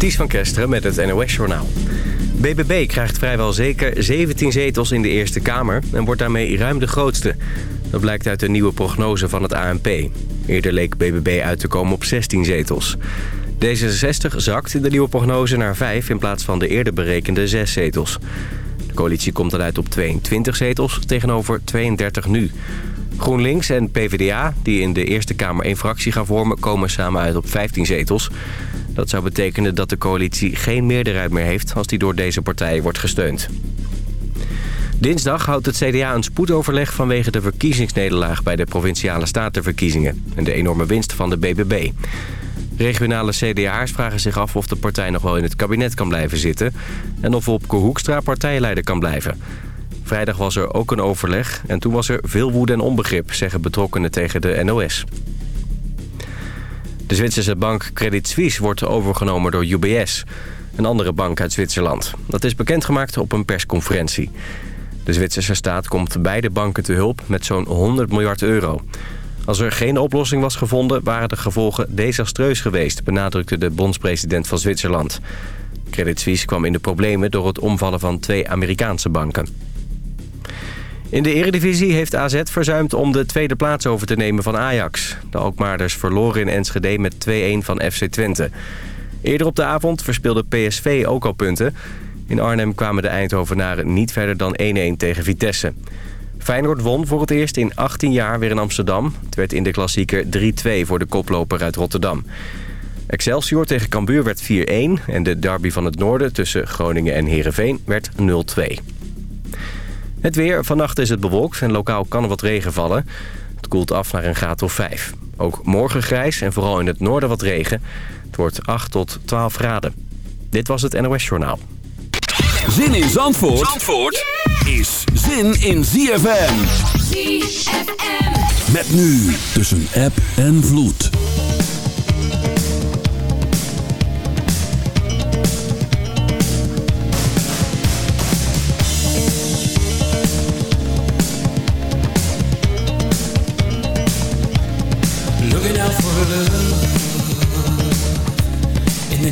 Ties van Kesteren met het NOS-journaal. BBB krijgt vrijwel zeker 17 zetels in de Eerste Kamer... en wordt daarmee ruim de grootste. Dat blijkt uit de nieuwe prognose van het ANP. Eerder leek BBB uit te komen op 16 zetels. D66 zakt in de nieuwe prognose naar 5 in plaats van de eerder berekende 6 zetels. De coalitie komt dan uit op 22 zetels tegenover 32 nu. GroenLinks en PvdA, die in de Eerste Kamer één fractie gaan vormen... komen samen uit op 15 zetels. Dat zou betekenen dat de coalitie geen meerderheid meer heeft... als die door deze partijen wordt gesteund. Dinsdag houdt het CDA een spoedoverleg vanwege de verkiezingsnederlaag... bij de Provinciale Statenverkiezingen en de enorme winst van de BBB. Regionale CDA'ers vragen zich af of de partij nog wel in het kabinet kan blijven zitten... en of op Hoekstra partijleider kan blijven... Vrijdag was er ook een overleg en toen was er veel woede en onbegrip, zeggen betrokkenen tegen de NOS. De Zwitserse bank Credit Suisse wordt overgenomen door UBS, een andere bank uit Zwitserland. Dat is bekendgemaakt op een persconferentie. De Zwitserse staat komt beide banken te hulp met zo'n 100 miljard euro. Als er geen oplossing was gevonden, waren de gevolgen desastreus geweest... benadrukte de bondspresident van Zwitserland. Credit Suisse kwam in de problemen door het omvallen van twee Amerikaanse banken. In de eredivisie heeft AZ verzuimd om de tweede plaats over te nemen van Ajax. De Alkmaarders verloren in Enschede met 2-1 van FC Twente. Eerder op de avond verspeelde PSV ook al punten. In Arnhem kwamen de Eindhovenaren niet verder dan 1-1 tegen Vitesse. Feyenoord won voor het eerst in 18 jaar weer in Amsterdam. Het werd in de klassieker 3-2 voor de koploper uit Rotterdam. Excelsior tegen Cambuur werd 4-1 en de derby van het noorden tussen Groningen en Heerenveen werd 0-2. Het weer. Vannacht is het bewolkt en lokaal kan er wat regen vallen. Het koelt af naar een graad of 5. Ook morgen grijs en vooral in het noorden wat regen. Het wordt 8 tot 12 graden. Dit was het NOS Journaal. Zin in Zandvoort, Zandvoort is zin in ZFM. ZFM. Met nu tussen app en vloed.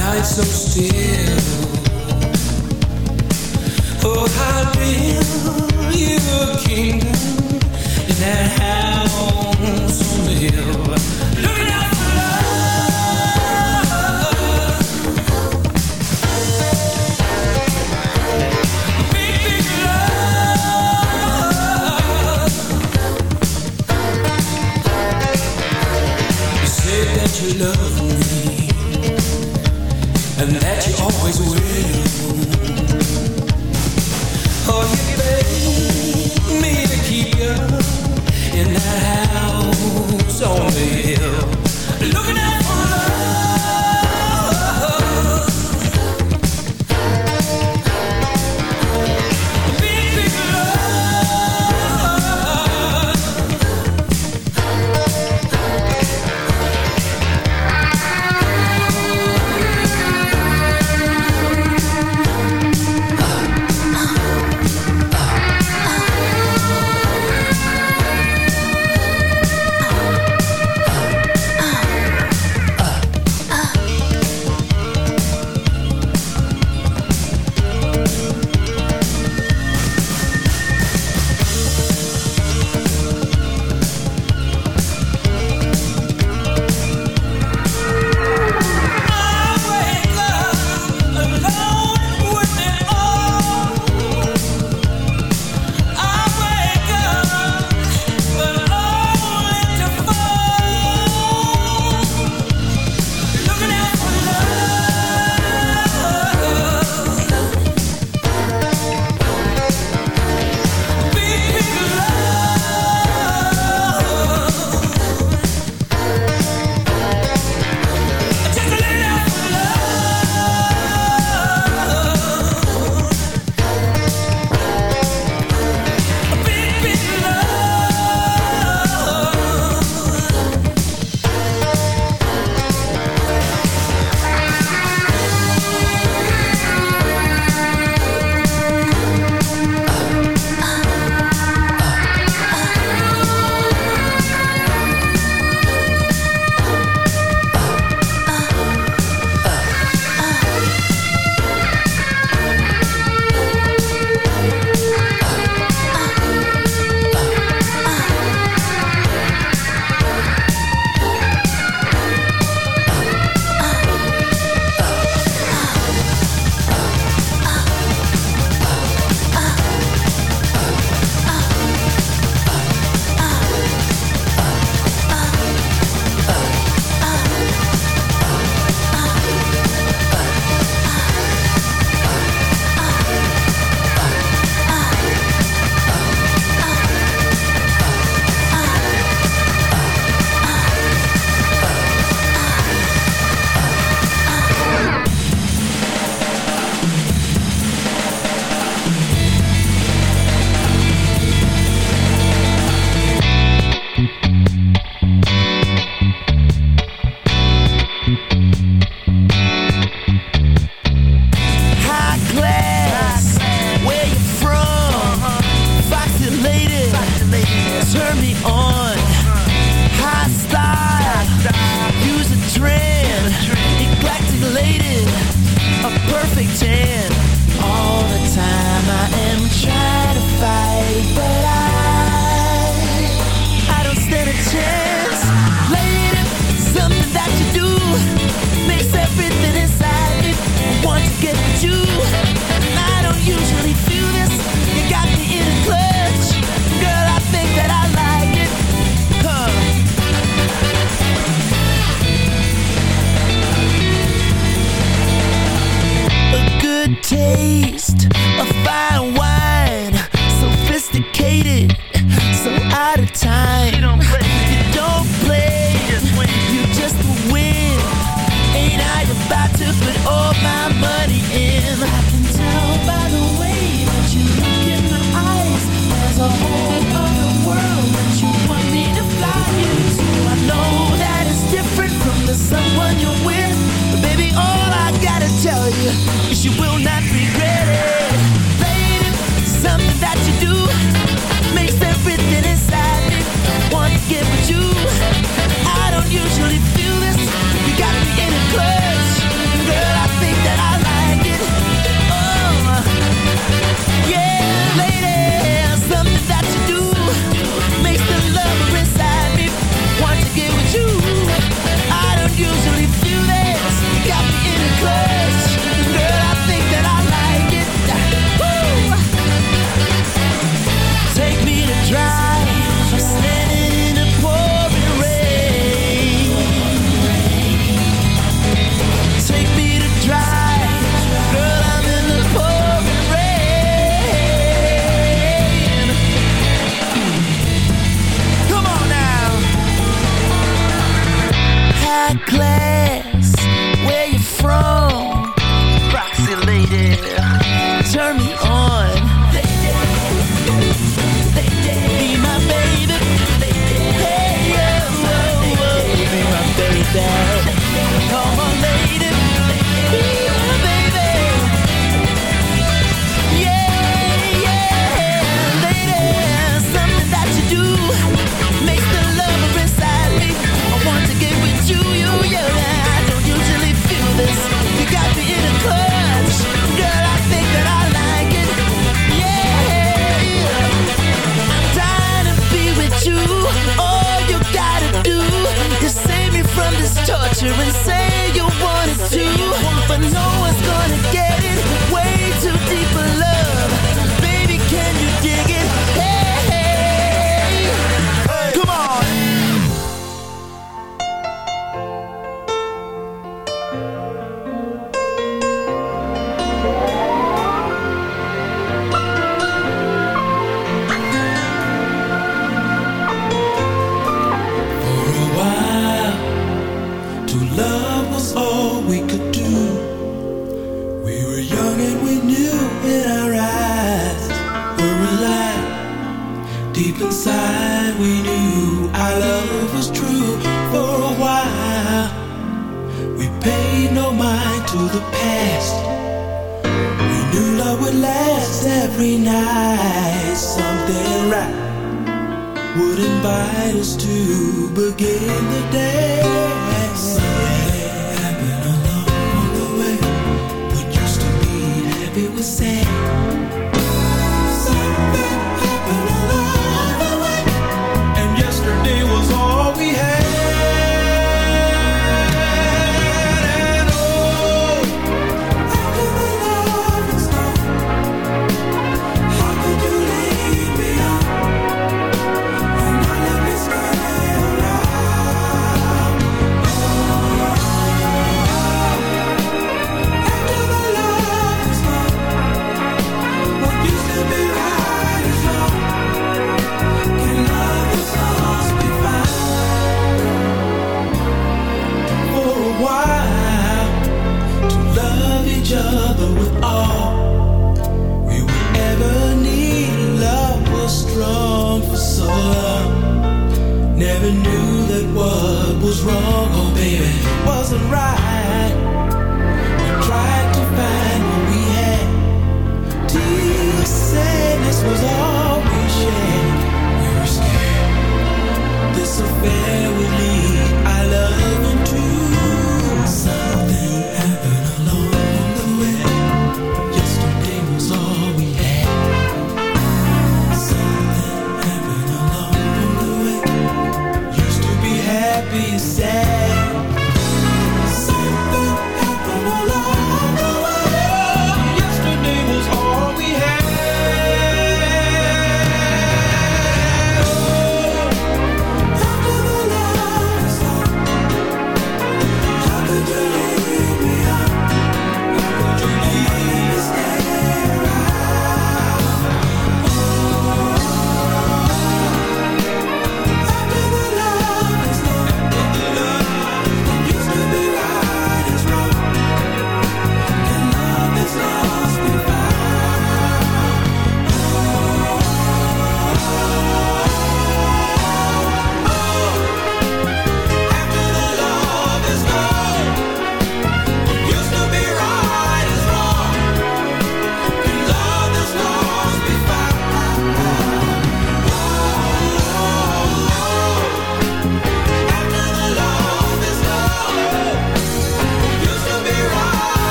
Night so still. Oh, I'll build you a kingdom in that house on the hill.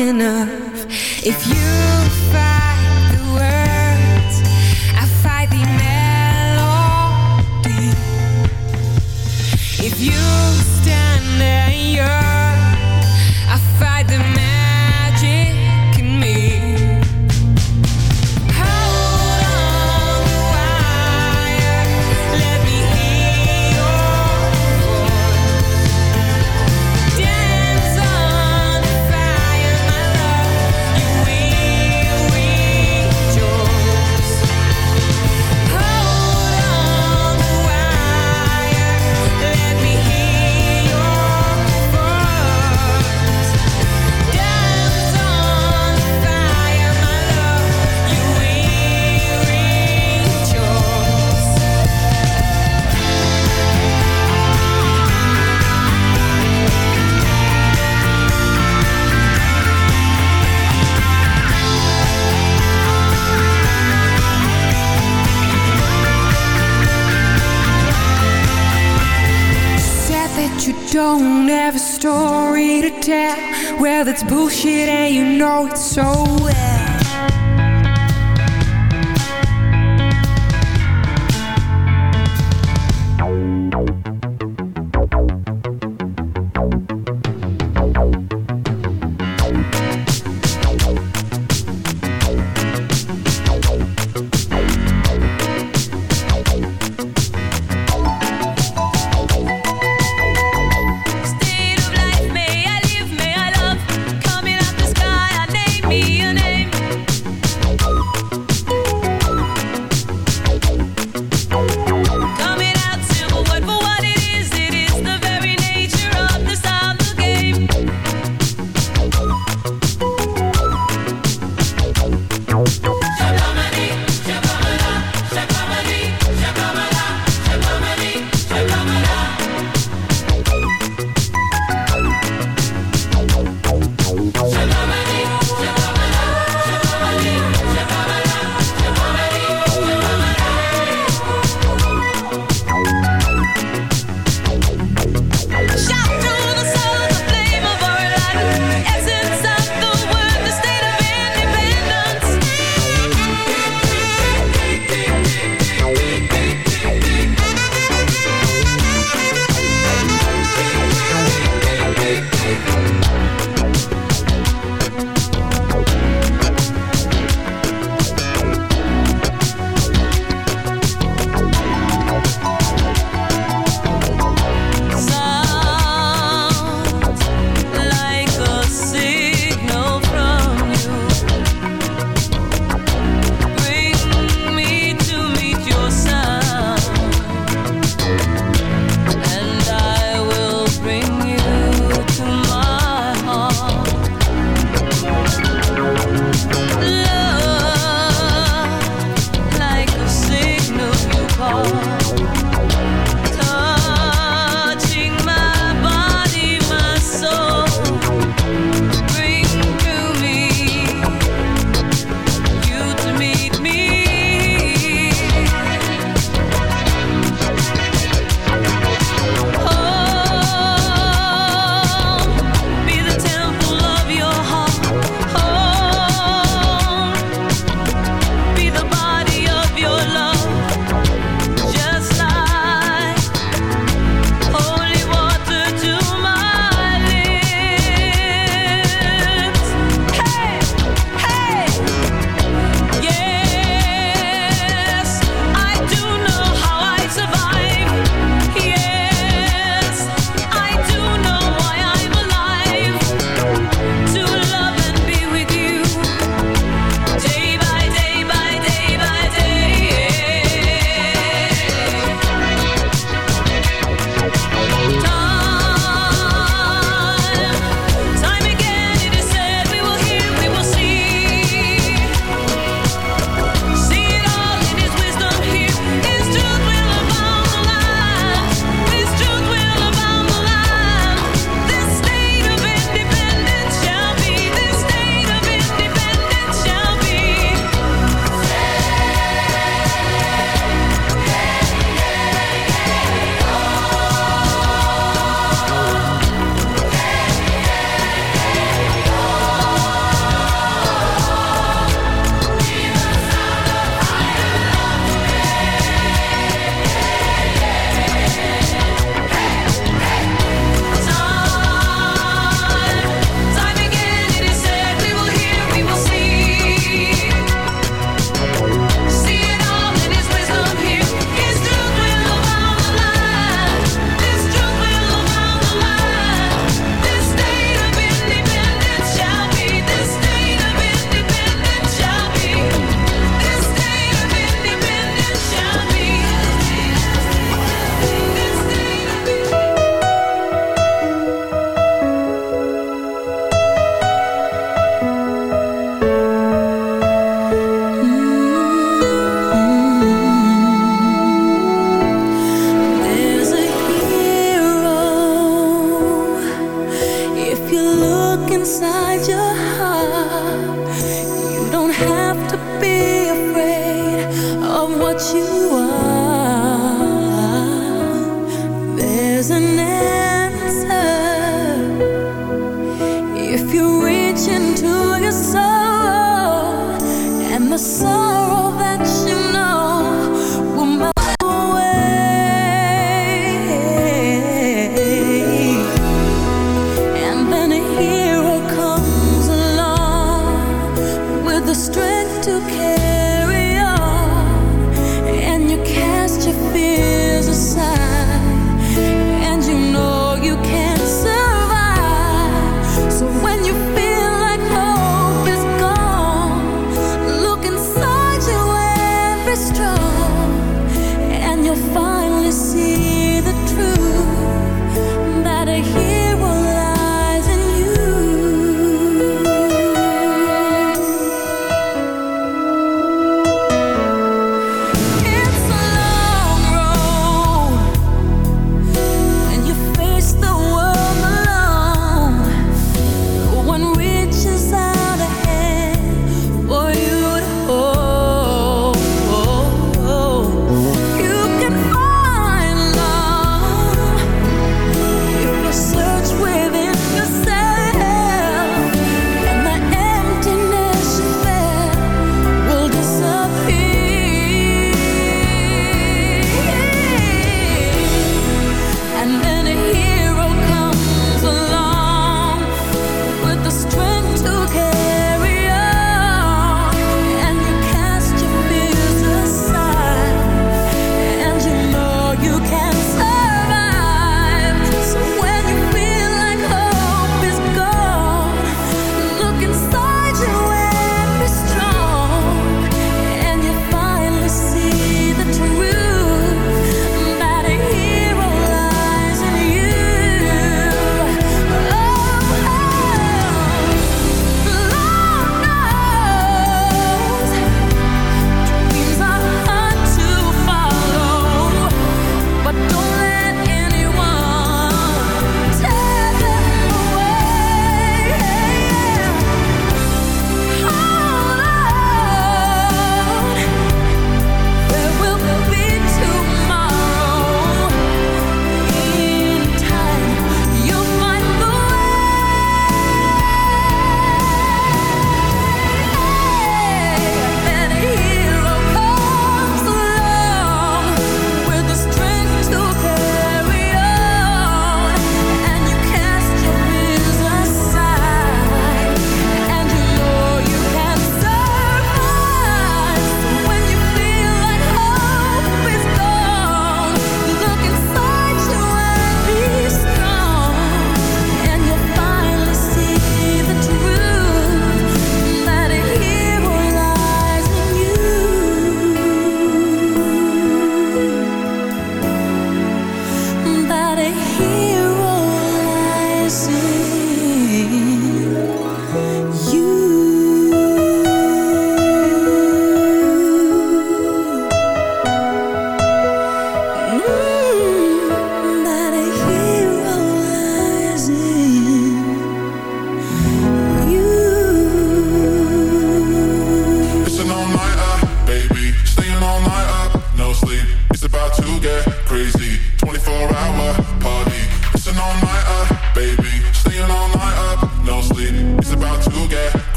winner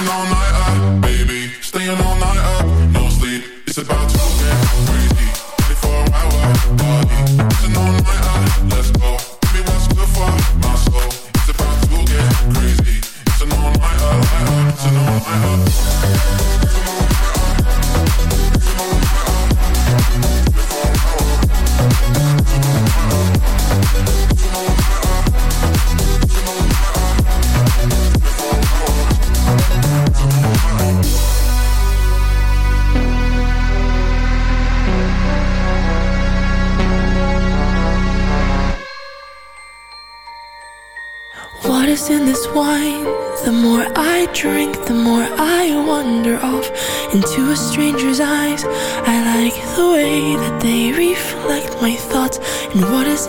dancing all night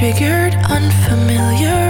triggered, unfamiliar.